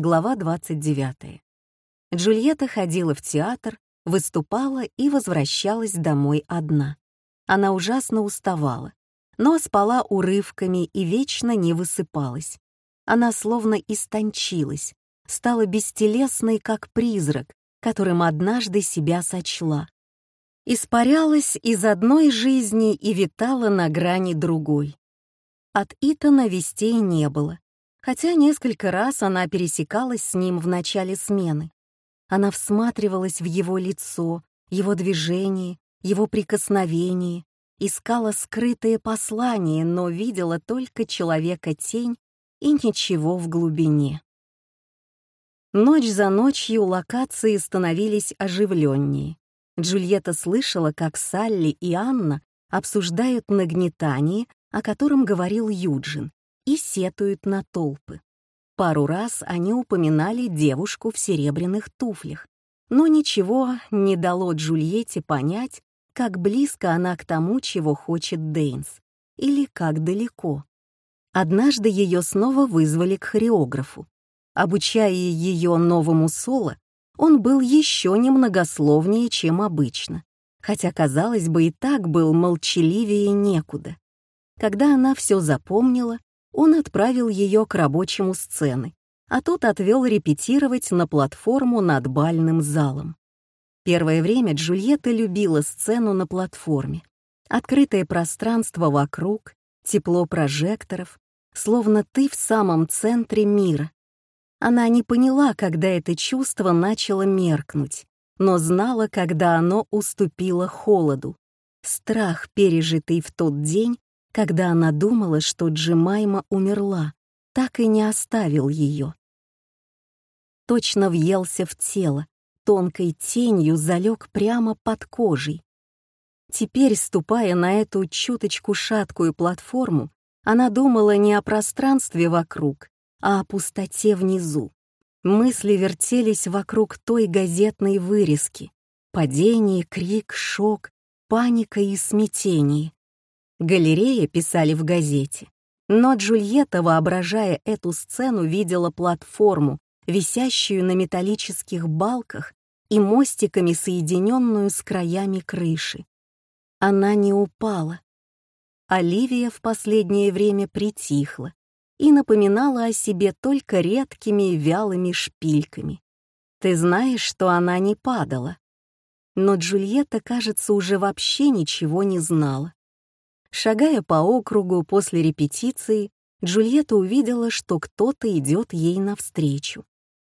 Глава 29. Джульетта ходила в театр, выступала и возвращалась домой одна. Она ужасно уставала, но спала урывками и вечно не высыпалась. Она словно истончилась, стала бестелесной, как призрак, которым однажды себя сочла. Испарялась из одной жизни и витала на грани другой. От Итана вестей не было, хотя несколько раз она пересекалась с ним в начале смены. Она всматривалась в его лицо, его движение, его прикосновение, искала скрытые послания, но видела только человека-тень и ничего в глубине. Ночь за ночью локации становились оживленнее. Джульетта слышала, как Салли и Анна обсуждают нагнетание, о котором говорил Юджин, и сетуют на толпы. Пару раз они упоминали девушку в серебряных туфлях, но ничего не дало Джульетте понять, как близко она к тому, чего хочет Дейнс, или как далеко. Однажды ее снова вызвали к хореографу. Обучая ее новому соло, он был еще немногословнее, чем обычно, хотя, казалось бы, и так был молчаливее некуда. Когда она все запомнила, он отправил ее к рабочему сцены, а тот отвел репетировать на платформу над бальным залом. Первое время Джульетта любила сцену на платформе. Открытое пространство вокруг, тепло прожекторов, словно ты в самом центре мира. Она не поняла, когда это чувство начало меркнуть, но знала, когда оно уступило холоду. Страх, пережитый в тот день, когда она думала, что Джимайма умерла, так и не оставил ее. Точно въелся в тело, тонкой тенью залег прямо под кожей. Теперь, ступая на эту чуточку шаткую платформу, она думала не о пространстве вокруг, а о пустоте внизу. Мысли вертелись вокруг той газетной вырезки. Падение, крик, шок, паника и смятение. Галерея писали в газете. Но Джульетта, воображая эту сцену, видела платформу, висящую на металлических балках и мостиками, соединенную с краями крыши. Она не упала. Оливия в последнее время притихла и напоминала о себе только редкими вялыми шпильками. Ты знаешь, что она не падала. Но Джульетта, кажется, уже вообще ничего не знала. Шагая по округу после репетиции, Джульетта увидела, что кто-то идет ей навстречу.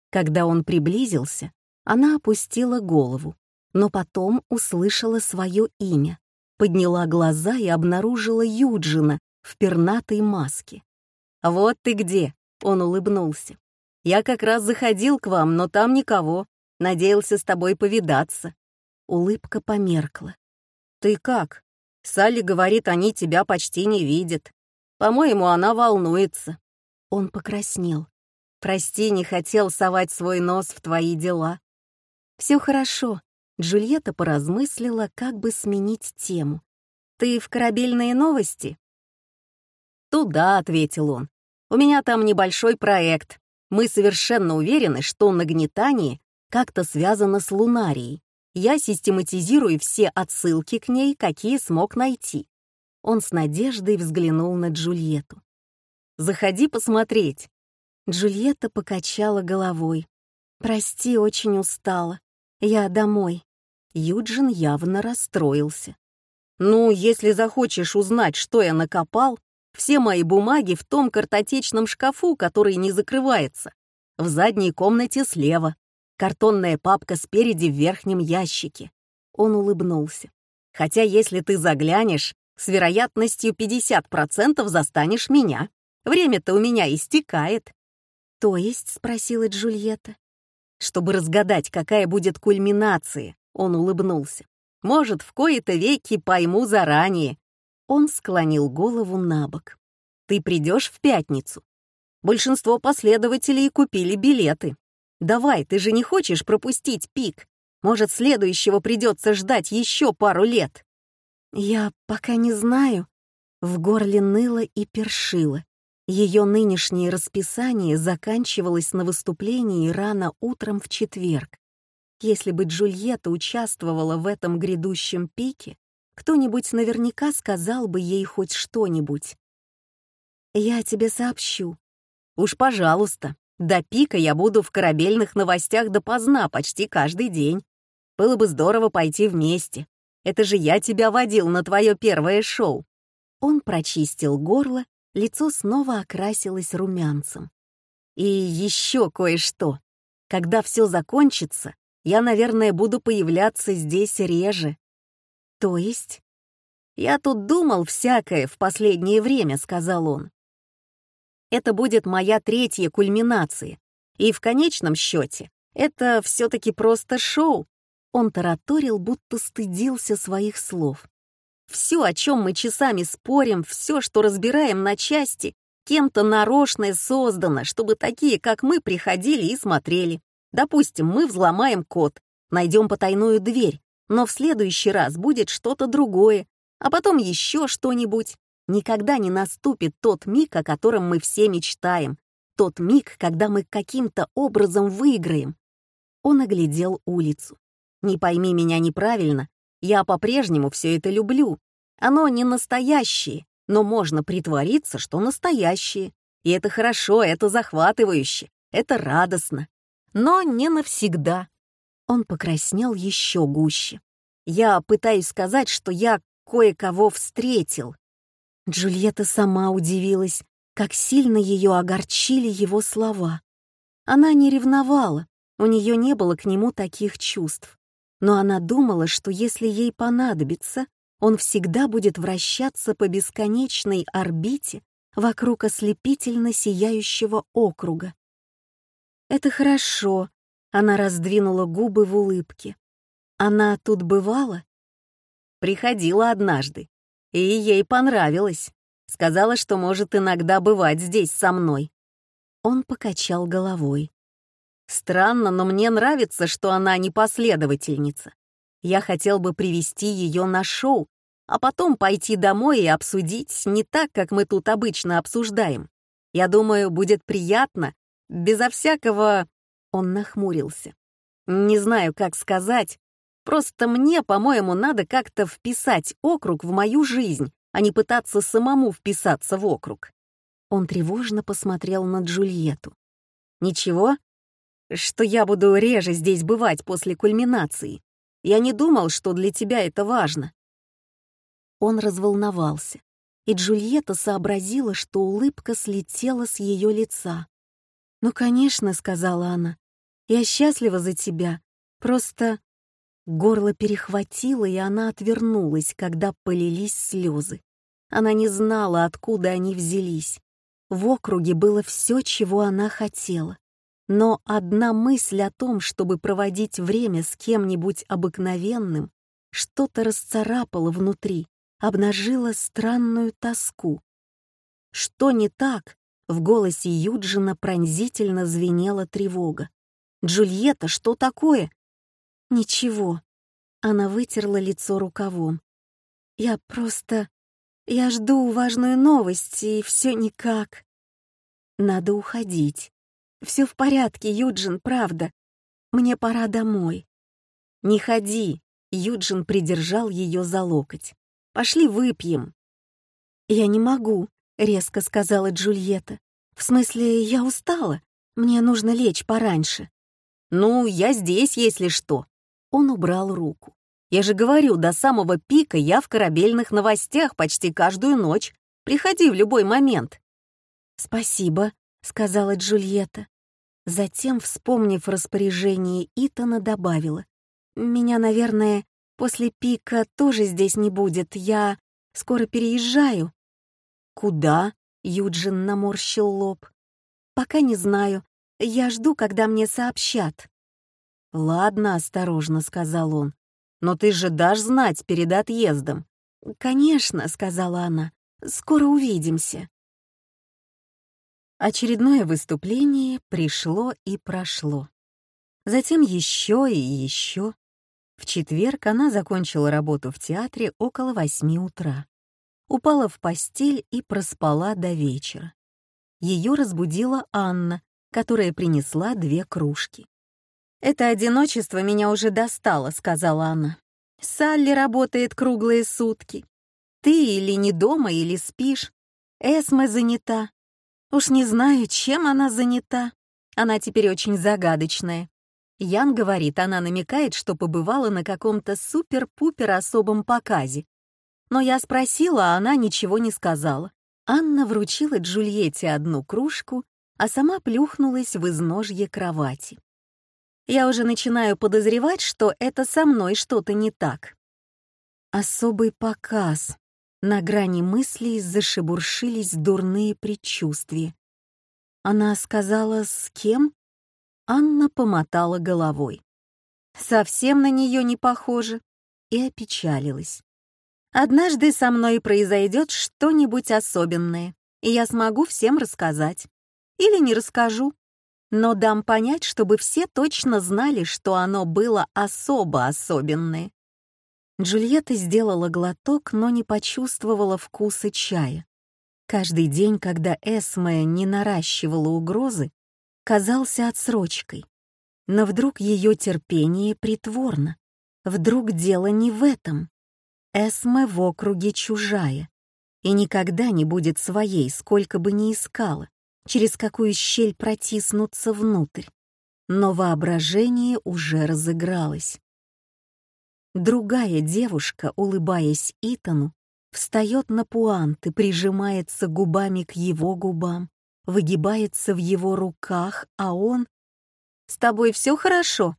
Когда он приблизился, она опустила голову, но потом услышала свое имя, подняла глаза и обнаружила Юджина в пернатой маске. «Вот ты где!» — он улыбнулся. «Я как раз заходил к вам, но там никого. Надеялся с тобой повидаться». Улыбка померкла. «Ты как?» Салли говорит, они тебя почти не видят. По-моему, она волнуется». Он покраснел. «Прости, не хотел совать свой нос в твои дела». «Все хорошо», — Джульетта поразмыслила, как бы сменить тему. «Ты в корабельные новости?» «Туда», — ответил он. «У меня там небольшой проект. Мы совершенно уверены, что нагнетание как-то связано с лунарией я систематизирую все отсылки к ней, какие смог найти. Он с надеждой взглянул на Джульетту. «Заходи посмотреть». Джульетта покачала головой. «Прости, очень устала. Я домой». Юджин явно расстроился. «Ну, если захочешь узнать, что я накопал, все мои бумаги в том картотечном шкафу, который не закрывается. В задней комнате слева картонная папка спереди в верхнем ящике. Он улыбнулся. Хотя если ты заглянешь, с вероятностью 50% застанешь меня. Время-то у меня истекает. То есть, спросила Джульетта. Чтобы разгадать, какая будет кульминация, он улыбнулся. Может, в кои-то веки пойму заранее. Он склонил голову на бок. Ты придешь в пятницу. Большинство последователей купили билеты. Давай, ты же не хочешь пропустить пик? Может, следующего придется ждать еще пару лет?» «Я пока не знаю». В горле ныло и першило. Ее нынешнее расписание заканчивалось на выступлении рано утром в четверг. Если бы Джульетта участвовала в этом грядущем пике, кто-нибудь наверняка сказал бы ей хоть что-нибудь. «Я тебе сообщу». «Уж пожалуйста, до пика я буду в корабельных новостях допоздна почти каждый день. Было бы здорово пойти вместе. Это же я тебя водил на твое первое шоу». Он прочистил горло, лицо снова окрасилось румянцем. «И еще кое-что. Когда все закончится, я, наверное, буду появляться здесь реже. То есть? Я тут думал всякое в последнее время, сказал он. Это будет моя третья кульминация. И в конечном счете это все-таки просто шоу. Он тараторил, будто стыдился своих слов. Все, о чем мы часами спорим, все, что разбираем на части, кем-то нарочно создано, чтобы такие, как мы, приходили и смотрели. Допустим, мы взломаем код, найдем потайную дверь, но в следующий раз будет что-то другое, а потом еще что-нибудь. Никогда не наступит тот миг, о котором мы все мечтаем, тот миг, когда мы каким-то образом выиграем. Он оглядел улицу. Не пойми меня неправильно, я по-прежнему все это люблю. Оно не настоящее, но можно притвориться, что настоящее. И это хорошо, это захватывающе, это радостно но не навсегда. Он покраснел еще гуще. Я пытаюсь сказать, что я кое-кого встретил. Джульетта сама удивилась, как сильно ее огорчили его слова. Она не ревновала, у нее не было к нему таких чувств. Но она думала, что если ей понадобится, он всегда будет вращаться по бесконечной орбите вокруг ослепительно сияющего округа. «Это хорошо», — она раздвинула губы в улыбке. «Она тут бывала?» «Приходила однажды, и ей понравилось. Сказала, что может иногда бывать здесь со мной». Он покачал головой. «Странно, но мне нравится, что она не последовательница. Я хотел бы привести ее на шоу, а потом пойти домой и обсудить не так, как мы тут обычно обсуждаем. Я думаю, будет приятно, Безо всякого... Он нахмурился. Не знаю, как сказать. Просто мне, по-моему, надо как-то вписать округ в мою жизнь, а не пытаться самому вписаться в округ. Он тревожно посмотрел на Джульетту. «Ничего? Что я буду реже здесь бывать после кульминации. Я не думал, что для тебя это важно». Он разволновался, и Джульетта сообразила, что улыбка слетела с ее лица. «Ну, конечно», — сказала она. «Я счастлива за тебя. Просто...» Горло перехватило, и она отвернулась, когда полились слезы. Она не знала, откуда они взялись. В округе было все, чего она хотела. Но одна мысль о том, чтобы проводить время с кем-нибудь обыкновенным, что-то расцарапало внутри, обнажила странную тоску. Что не так, в голосе Юджина пронзительно звенела тревога. «Джульетта, что такое?» «Ничего». Она вытерла лицо рукавом. «Я просто... Я жду важную новость, и все никак...» «Надо уходить. Все в порядке, Юджин, правда. Мне пора домой». «Не ходи», — Юджин придержал ее за локоть. «Пошли выпьем». «Я не могу», — резко сказала Джульетта. «В смысле, я устала. Мне нужно лечь пораньше». «Ну, я здесь, если что». Он убрал руку. «Я же говорю, до самого пика я в корабельных новостях почти каждую ночь. Приходи в любой момент». «Спасибо», — сказала Джульетта. Затем, вспомнив распоряжение Итана, добавила. «Меня, наверное, после пика тоже здесь не будет. Я скоро переезжаю». «Куда?» — Юджин наморщил лоб. «Пока не знаю. Я жду, когда мне сообщат». «Ладно», — осторожно сказал он. «Но ты же дашь знать перед отъездом». «Конечно», — сказала она. «Скоро увидимся». Очередное выступление пришло и прошло. Затем еще и еще. В четверг она закончила работу в театре около восьми утра упала в постель и проспала до вечера. Ее разбудила Анна, которая принесла две кружки. «Это одиночество меня уже достало», — сказала она. «Салли работает круглые сутки. Ты или не дома, или спишь. Эсме занята. Уж не знаю, чем она занята. Она теперь очень загадочная. Ян говорит, она намекает, что побывала на каком-то супер-пупер особом показе. Но я спросила, а она ничего не сказала. Анна вручила Джульетте одну кружку, а сама плюхнулась в изножье кровати. Я уже начинаю подозревать, что это со мной что-то не так. Особый показ. На грани мыслей зашебуршились дурные предчувствия. Она сказала, с кем? Анна помотала головой. Совсем на нее не похоже. И опечалилась. Однажды со мной произойдет что-нибудь особенное, и я смогу всем рассказать. Или не расскажу. Но дам понять, чтобы все точно знали, что оно было особо особенное. Джульетта сделала глоток, но не почувствовала вкуса чая. Каждый день, когда Эсме не наращивала угрозы, казался отсрочкой. Но вдруг ее терпение притворно. Вдруг дело не в этом. Эсме в округе чужая и никогда не будет своей, сколько бы ни искала, через какую щель протиснуться внутрь. Но воображение уже разыгралось. Другая девушка, улыбаясь Итану, встает на пуант и прижимается губами к его губам, выгибается в его руках, а он... «С тобой все хорошо?»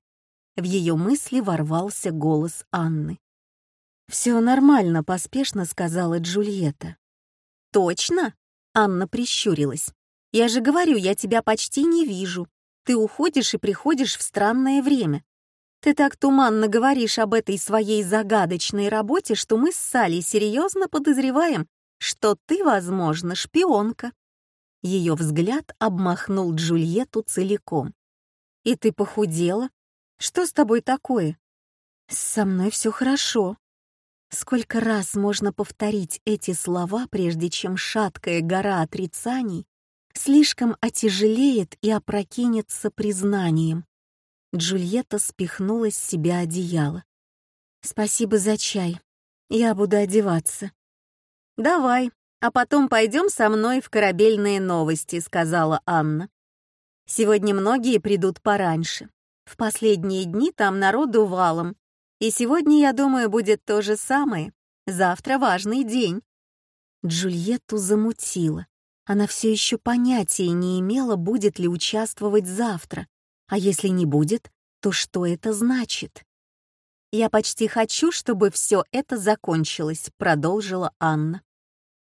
В ее мысли ворвался голос Анны. «Все нормально», — поспешно сказала Джульетта. «Точно?» — Анна прищурилась. «Я же говорю, я тебя почти не вижу. Ты уходишь и приходишь в странное время. Ты так туманно говоришь об этой своей загадочной работе, что мы с Салли серьезно подозреваем, что ты, возможно, шпионка». Ее взгляд обмахнул Джульетту целиком. «И ты похудела? Что с тобой такое?» «Со мной все хорошо». Сколько раз можно повторить эти слова, прежде чем шаткая гора отрицаний слишком отяжелеет и опрокинется признанием? Джульетта спихнула с себя одеяло. «Спасибо за чай. Я буду одеваться». «Давай, а потом пойдем со мной в корабельные новости», — сказала Анна. «Сегодня многие придут пораньше. В последние дни там народу валом. И сегодня, я думаю, будет то же самое. Завтра важный день». Джульетту замутила. Она все еще понятия не имела, будет ли участвовать завтра. А если не будет, то что это значит? «Я почти хочу, чтобы все это закончилось», — продолжила Анна.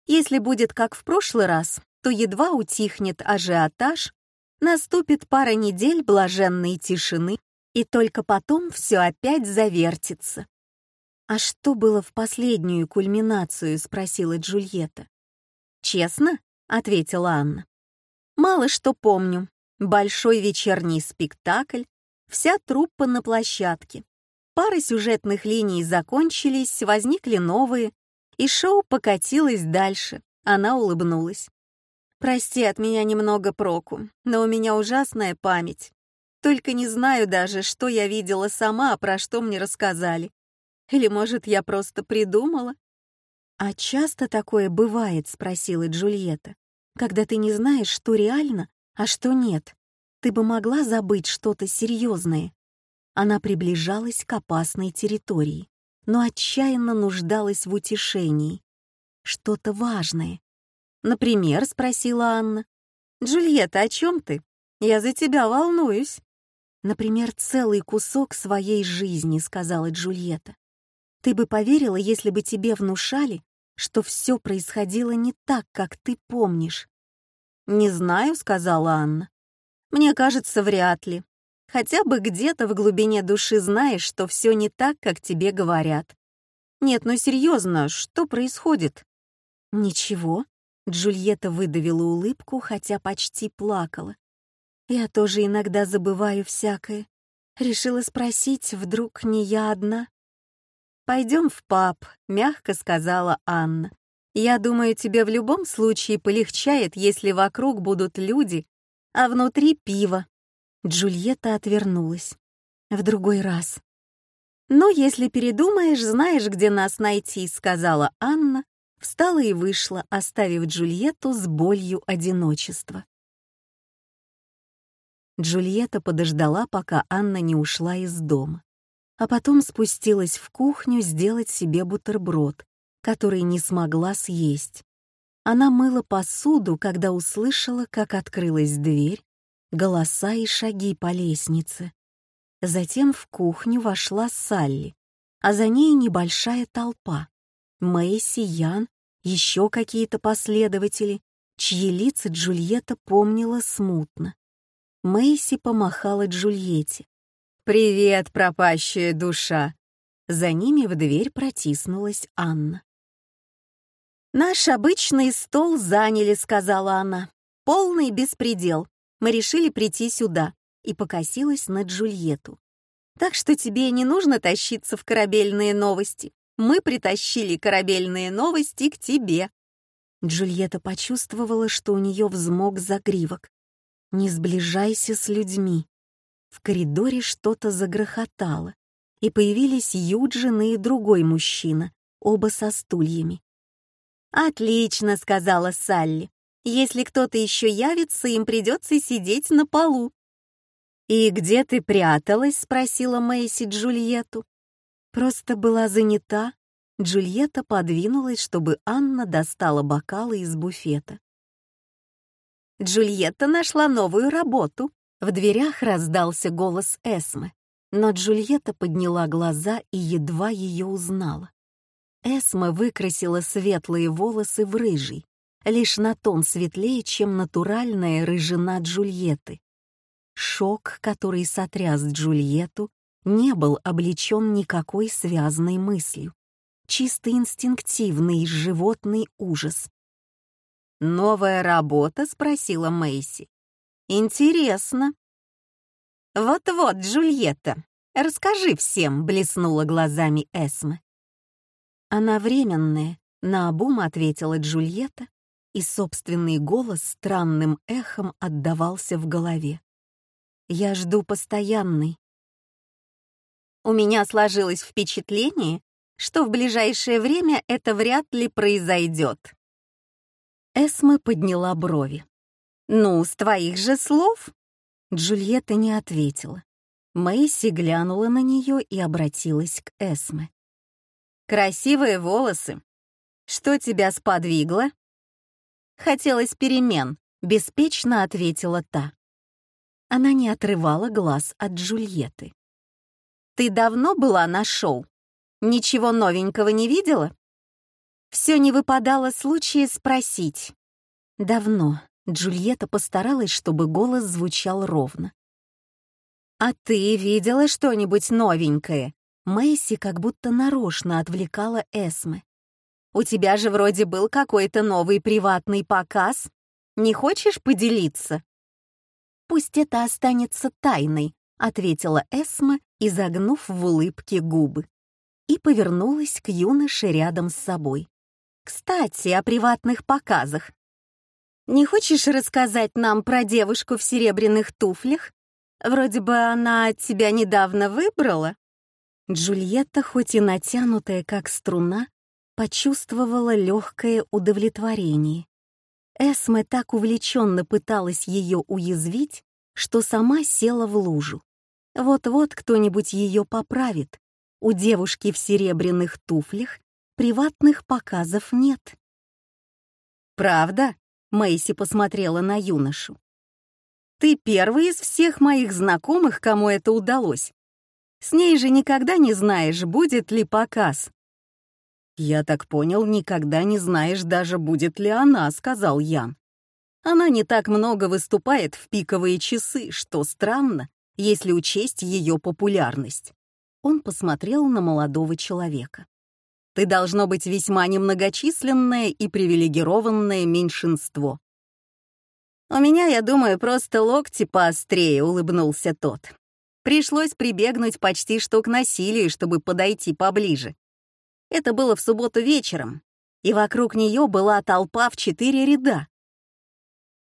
«Если будет как в прошлый раз, то едва утихнет ажиотаж, наступит пара недель блаженной тишины, и только потом все опять завертится». «А что было в последнюю кульминацию?» — спросила Джульетта. «Честно?» — ответила Анна. «Мало что помню, Большой вечерний спектакль, вся труппа на площадке. Пары сюжетных линий закончились, возникли новые, и шоу покатилось дальше. Она улыбнулась. «Прости, от меня немного проку, но у меня ужасная память. Только не знаю даже, что я видела сама, а про что мне рассказали. Или, может, я просто придумала?» «А часто такое бывает?» — спросила Джульетта. «Когда ты не знаешь, что реально, а что нет? Ты бы могла забыть что-то серьезное. Она приближалась к опасной территории, но отчаянно нуждалась в утешении. Что-то важное. «Например?» — спросила Анна. «Джульетта, о чем ты? Я за тебя волнуюсь». «Например, целый кусок своей жизни», — сказала Джульетта. «Ты бы поверила, если бы тебе внушали, что все происходило не так, как ты помнишь. «Не знаю», — сказала Анна. «Мне кажется, вряд ли. Хотя бы где-то в глубине души знаешь, что все не так, как тебе говорят. Нет, ну серьезно, что происходит?» «Ничего», — Джульетта выдавила улыбку, хотя почти плакала. «Я тоже иногда забываю всякое. Решила спросить, вдруг не я одна?» «Пойдем в паб», — мягко сказала Анна. Я думаю, тебе в любом случае полегчает, если вокруг будут люди, а внутри пиво». Джульетта отвернулась. «В другой раз». «Ну, если передумаешь, знаешь, где нас найти», — сказала Анна, встала и вышла, оставив Джульетту с болью одиночества. Джульетта подождала, пока Анна не ушла из дома, а потом спустилась в кухню сделать себе бутерброд, который не смогла съесть. Она мыла посуду, когда услышала, как открылась дверь, голоса и шаги по лестнице. Затем в кухню вошла Салли, а за ней небольшая толпа. Мэйси, Ян, еще какие-то последователи, чьи лица Джульетта помнила смутно. Мэйси помахала Джульетте. «Привет, пропащая душа!» За ними в дверь протиснулась Анна. «Наш обычный стол заняли», — сказала она. «Полный беспредел. Мы решили прийти сюда» и покосилась на Джульетту. «Так что тебе не нужно тащиться в корабельные новости. Мы притащили корабельные новости к тебе». Джульетта почувствовала, что у нее взмок загривок. Не сближайся с людьми. В коридоре что-то загрохотало, и появились Юджин и другой мужчина, оба со стульями. «Отлично», — сказала Салли. «Если кто-то еще явится, им придется сидеть на полу». «И где ты пряталась?» — спросила Мэйси Джульетту. «Просто была занята». Джульетта подвинулась, чтобы Анна достала бокалы из буфета. Джульетта нашла новую работу. В дверях раздался голос Эсмы, но Джульетта подняла глаза и едва ее узнала. Эсма выкрасила светлые волосы в рыжий, лишь на тон светлее, чем натуральная рыжина Джульетты. Шок, который сотряс Джульетту, не был облечен никакой связанной мыслью. Чисто инстинктивный животный ужас. «Новая работа?» — спросила Мэйси. «Интересно». «Вот-вот, Джульетта, расскажи всем», — блеснула глазами Эсмы. «Она временная», — наобум ответила Джульетта, и собственный голос странным эхом отдавался в голове. «Я жду постоянный». У меня сложилось впечатление, что в ближайшее время это вряд ли произойдет. Эсма подняла брови. «Ну, с твоих же слов?» Джульетта не ответила. Мэйси глянула на нее и обратилась к Эсме. «Красивые волосы. Что тебя сподвигло?» «Хотелось перемен», — беспечно ответила та. Она не отрывала глаз от Джульетты. «Ты давно была на шоу? Ничего новенького не видела?» Все не выпадало случая спросить. Давно Джульетта постаралась, чтобы голос звучал ровно. «А ты видела что-нибудь новенькое?» Мэйси как будто нарочно отвлекала Эсмы. «У тебя же вроде был какой-то новый приватный показ. Не хочешь поделиться?» «Пусть это останется тайной», — ответила Эсма, изогнув в улыбке губы, и повернулась к юноше рядом с собой. Кстати, о приватных показах. Не хочешь рассказать нам про девушку в серебряных туфлях? Вроде бы она тебя недавно выбрала. Джульетта, хоть и натянутая как струна, почувствовала легкое удовлетворение. Эсме так увлеченно пыталась ее уязвить, что сама села в лужу. Вот-вот кто-нибудь ее поправит. У девушки в серебряных туфлях приватных показов нет. «Правда?» — Мэйси посмотрела на юношу. «Ты первый из всех моих знакомых, кому это удалось. С ней же никогда не знаешь, будет ли показ». «Я так понял, никогда не знаешь даже, будет ли она», — сказал Ян. «Она не так много выступает в пиковые часы, что странно, если учесть ее популярность». Он посмотрел на молодого человека. Ты должно быть весьма немногочисленное и привилегированное меньшинство. «У меня, я думаю, просто локти поострее», — улыбнулся тот. Пришлось прибегнуть почти что к насилию, чтобы подойти поближе. Это было в субботу вечером. и вокруг нее была толпа в четыре ряда.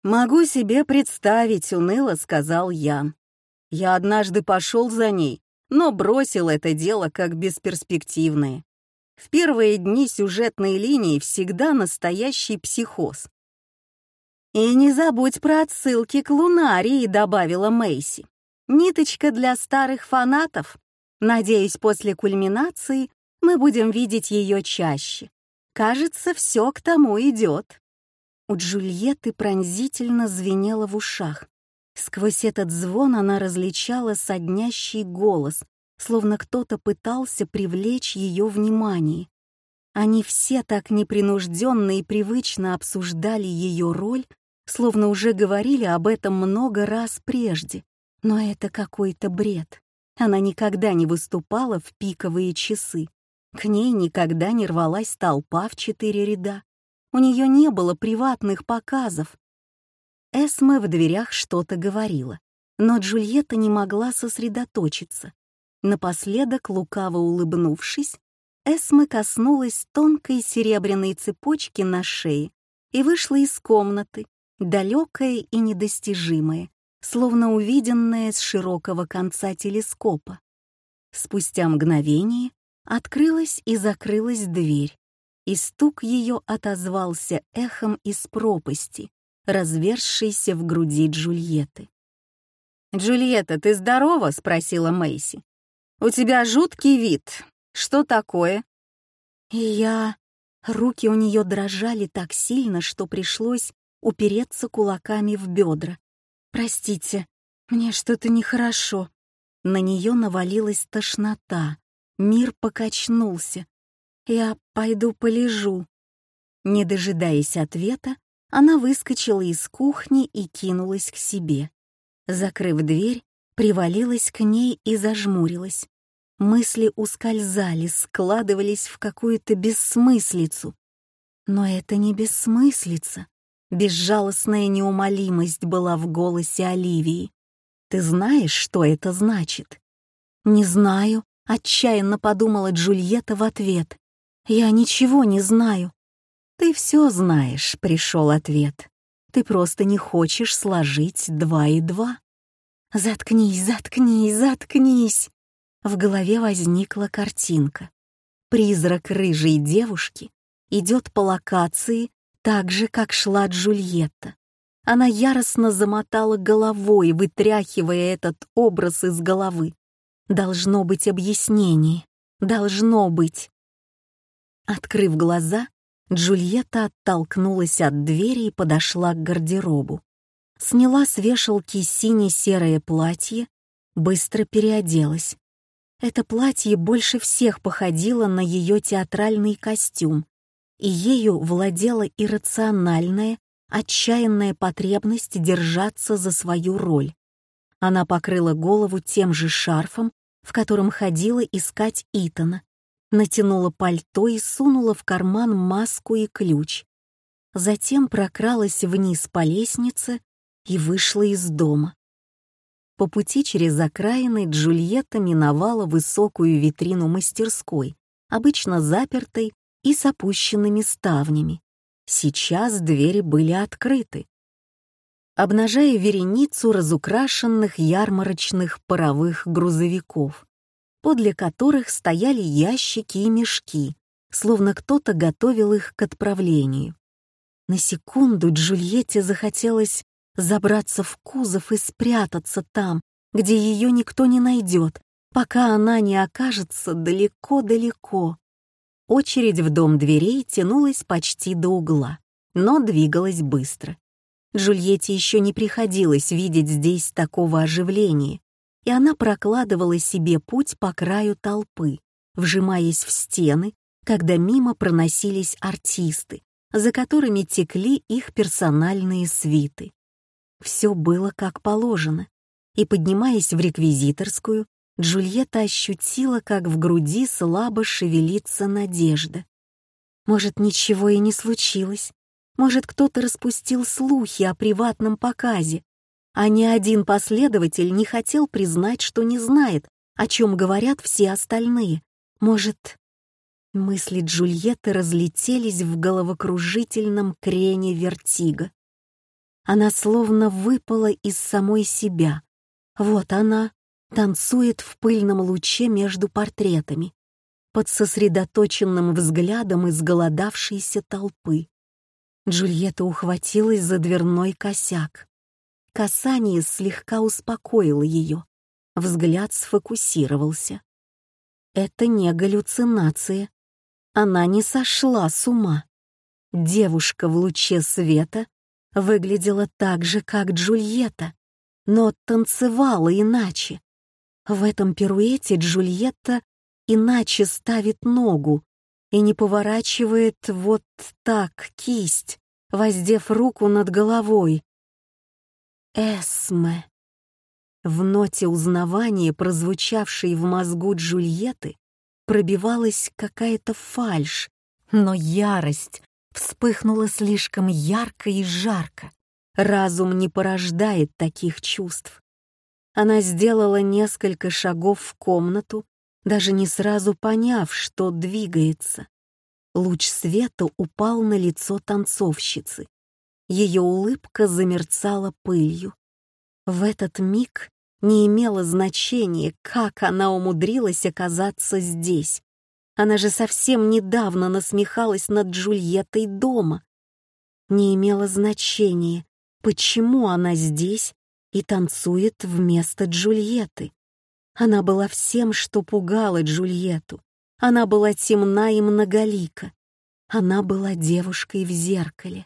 «Могу себе представить», — уныло сказал Ян. «Я однажды пошел за ней, но бросил это дело как бесперспективное. В первые дни сюжетной линии всегда настоящий психоз. «И не забудь про отсылки к Лунарии», — добавила Мэйси. «Ниточка для старых фанатов. Надеюсь, после кульминации мы будем видеть ее чаще. Кажется, все к тому идет». У Джульетты пронзительно звенело в ушах. Сквозь этот звон она различала соднящий голос, словно кто-то пытался привлечь ее внимание. Они все так непринужденно и привычно обсуждали ее роль, словно уже говорили об этом много раз прежде. Но это какой-то бред. Она никогда не выступала в пиковые часы. К ней никогда не рвалась толпа в четыре ряда. У нее не было приватных показов. Эсме в дверях что-то говорила, но Джульетта не могла сосредоточиться. Напоследок, лукаво улыбнувшись, Эсме коснулась тонкой серебряной цепочки на шее и вышла из комнаты, далекая и недостижимая, словно увиденная с широкого конца телескопа. Спустя мгновение открылась и закрылась дверь, и стук ее отозвался эхом из пропасти, разверзшейся в груди Джульетты. «Джульетта, ты здорова?» — спросила Мэйси. «У тебя жуткий вид. Что такое?» И я... Руки у нее дрожали так сильно, что пришлось упереться кулаками в бедра. «Простите, мне что-то нехорошо». На нее навалилась тошнота. Мир покачнулся. «Я пойду полежу». Не дожидаясь ответа, она выскочила из кухни и кинулась к себе. Закрыв дверь, привалилась к ней и зажмурилась. Мысли ускользали, складывались в какую-то бессмыслицу. Но это не бессмыслица. Безжалостная неумолимость была в голосе Оливии. «Ты знаешь, что это значит?» «Не знаю», — отчаянно подумала Джульетта в ответ. «Я ничего не знаю». «Ты все знаешь», — пришел ответ. «Ты просто не хочешь сложить два и два». «Заткнись, заткнись, заткнись!» В голове возникла картинка. Призрак рыжей девушки идет по локации так же, как шла Джульетта. Она яростно замотала головой, вытряхивая этот образ из головы. Должно быть объяснение. Должно быть. Открыв глаза, Джульетта оттолкнулась от двери и подошла к гардеробу сняла с вешалки сине-серое платье, быстро переоделась. Это платье больше всех походило на ее театральный костюм, и ею владела иррациональная, отчаянная потребность держаться за свою роль. Она покрыла голову тем же шарфом, в котором ходила искать Итана, натянула пальто и сунула в карман маску и ключ. Затем прокралась вниз по лестнице и вышла из дома. По пути через окраины Джульетта миновала высокую витрину мастерской, обычно запертой и с опущенными ставнями. Сейчас двери были открыты. Обнажая вереницу разукрашенных ярмарочных паровых грузовиков, подле которых стояли ящики и мешки, словно кто-то готовил их к отправлению. На секунду Джульетте захотелось забраться в кузов и спрятаться там, где ее никто не найдет, пока она не окажется далеко-далеко. Очередь в дом дверей тянулась почти до угла, но двигалась быстро. Джульетте еще не приходилось видеть здесь такого оживления, и она прокладывала себе путь по краю толпы, вжимаясь в стены, когда мимо проносились артисты, за которыми текли их персональные свиты. Все было как положено, и, поднимаясь в реквизиторскую, Джульетта ощутила, как в груди слабо шевелится надежда. Может, ничего и не случилось. Может, кто-то распустил слухи о приватном показе, а ни один последователь не хотел признать, что не знает, о чем говорят все остальные. Может... Мысли Джульетты разлетелись в головокружительном крене вертига. Она словно выпала из самой себя. Вот она танцует в пыльном луче между портретами, под сосредоточенным взглядом изголодавшейся толпы. Джульетта ухватилась за дверной косяк. Касание слегка успокоило ее. Взгляд сфокусировался. Это не галлюцинация. Она не сошла с ума. Девушка в луче света выглядела так же, как Джульетта, но танцевала иначе. В этом пируэте Джульетта иначе ставит ногу и не поворачивает вот так кисть, воздев руку над головой. Эсме. В ноте узнавания, прозвучавшей в мозгу Джульетты, пробивалась какая-то фальшь, но ярость вспыхнула слишком ярко и жарко. Разум не порождает таких чувств. Она сделала несколько шагов в комнату, даже не сразу поняв, что двигается. Луч света упал на лицо танцовщицы. Ее улыбка замерцала пылью. В этот миг не имело значения, как она умудрилась оказаться здесь. Она же совсем недавно насмехалась над Джульеттой дома. Не имело значения, почему она здесь и танцует вместо Джульетты. Она была всем, что пугало Джульетту. Она была темна и многолика. Она была девушкой в зеркале,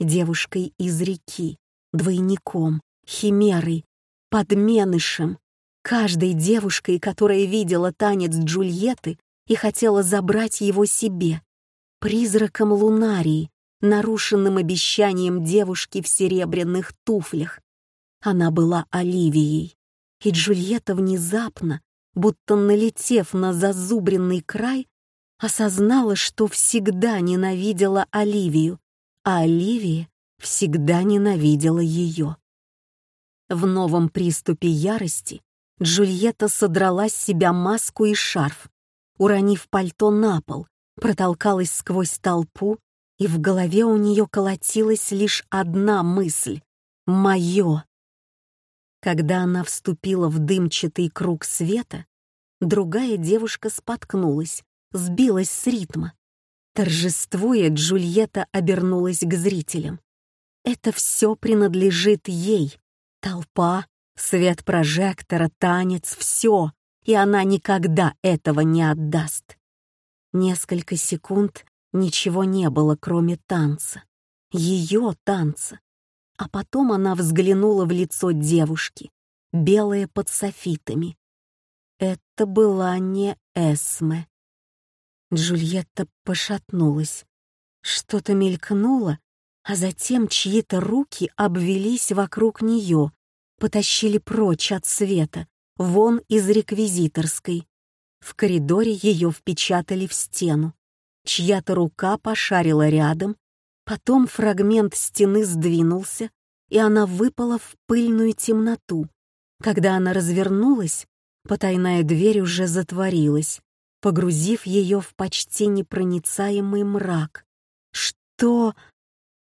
девушкой из реки, двойником, химерой, подменышем, каждой девушкой, которая видела танец Джульетты и хотела забрать его себе, призраком Лунарии, нарушенным обещанием девушки в серебряных туфлях. Она была Оливией, и Джульетта внезапно, будто налетев на зазубренный край, осознала, что всегда ненавидела Оливию, а Оливия всегда ненавидела ее. В новом приступе ярости Джульетта содрала с себя маску и шарф, уронив пальто на пол, протолкалась сквозь толпу, и в голове у нее колотилась лишь одна мысль — «Мое». Когда она вступила в дымчатый круг света, другая девушка споткнулась, сбилась с ритма. Торжествуя, Джульетта обернулась к зрителям. Это все принадлежит ей. Толпа, свет прожектора, танец — все, и она никогда этого не отдаст. Несколько секунд ничего не было, кроме танца. Ее танца. А потом она взглянула в лицо девушки, белое под софитами. Это была не Эсме. Джульетта пошатнулась. Что-то мелькнуло, а затем чьи-то руки обвелись вокруг нее, потащили прочь от света, вон из реквизиторской. В коридоре ее впечатали в стену. Чья-то рука пошарила рядом, потом фрагмент стены сдвинулся, и она выпала в пыльную темноту. Когда она развернулась, потайная дверь уже затворилась, погрузив ее в почти непроницаемый мрак. «Что?»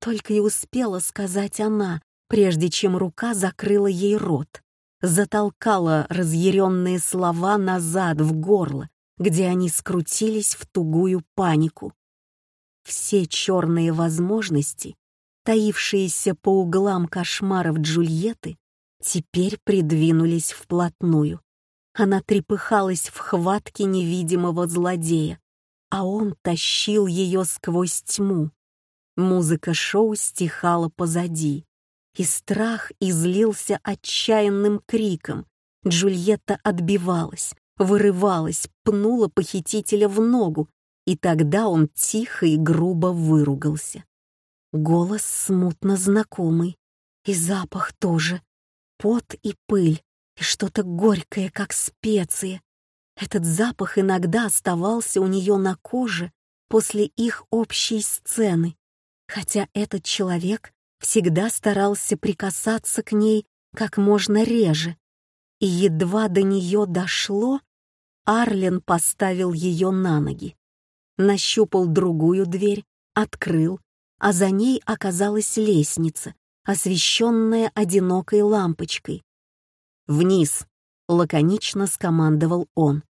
Только и успела сказать она, прежде чем рука закрыла ей рот, затолкала разъяренные слова назад в горло, где они скрутились в тугую панику. Все черные возможности, таившиеся по углам кошмаров Джульетты, теперь придвинулись вплотную. Она трепыхалась в хватке невидимого злодея, а он тащил ее сквозь тьму, Музыка шоу стихала позади, и страх излился отчаянным криком. Джульетта отбивалась, вырывалась, пнула похитителя в ногу, и тогда он тихо и грубо выругался. Голос смутно знакомый, и запах тоже. Пот и пыль, и что-то горькое, как специи. Этот запах иногда оставался у нее на коже после их общей сцены, хотя этот человек всегда старался прикасаться к ней как можно реже. И едва до нее дошло, Арлен поставил ее на ноги. нащупал другую дверь, открыл, а за ней оказалась лестница, освещенная одинокой лампочкой. «Вниз!» — лаконично скомандовал он.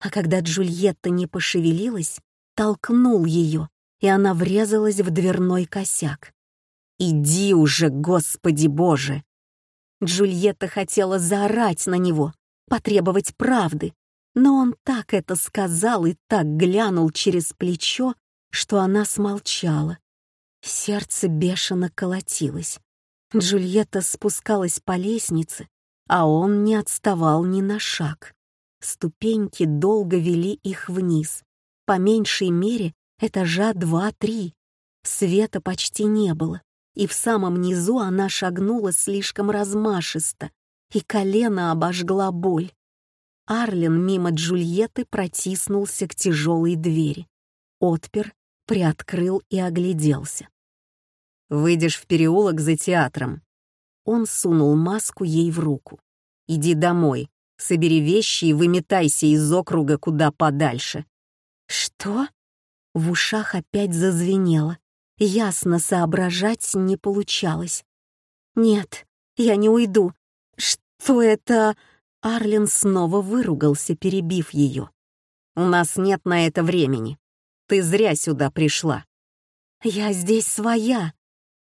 А когда Джульетта не пошевелилась, толкнул ее, и она врезалась в дверной косяк. «Иди уже, Господи Боже!» Джульетта хотела заорать на него, потребовать правды, но он так это сказал и так глянул через плечо, что она смолчала. Сердце бешено колотилось. Джульетта спускалась по лестнице, а он не отставал ни на шаг. Ступеньки долго вели их вниз. По меньшей мере этажа два-три. Света почти не было, и в самом низу она шагнула слишком размашисто, и колено обожгла боль. Арлен мимо Джульетты протиснулся к тяжелой двери. Отпер, приоткрыл и огляделся. «Выйдешь в переулок за театром». Он сунул маску ей в руку. «Иди домой, собери вещи и выметайся из округа куда подальше». «Что?» В ушах опять зазвенело. Ясно соображать не получалось. «Нет, я не уйду. Что это...» Арлин снова выругался, перебив ее. «У нас нет на это времени. Ты зря сюда пришла». «Я здесь своя».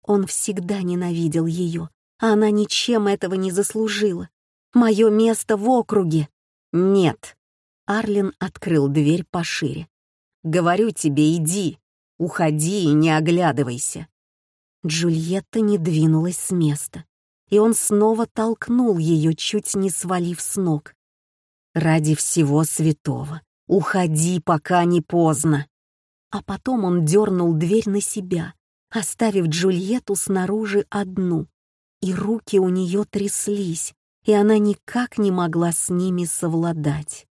Он всегда ненавидел ее, а она ничем этого не заслужила. «Мое место в округе». «Нет». Арлин открыл дверь пошире. «Говорю тебе, иди. Уходи и не оглядывайся». Джульетта не двинулась с места и он снова толкнул ее, чуть не свалив с ног. «Ради всего святого, уходи, пока не поздно!» А потом он дернул дверь на себя, оставив Джульетту снаружи одну, и руки у нее тряслись, и она никак не могла с ними совладать.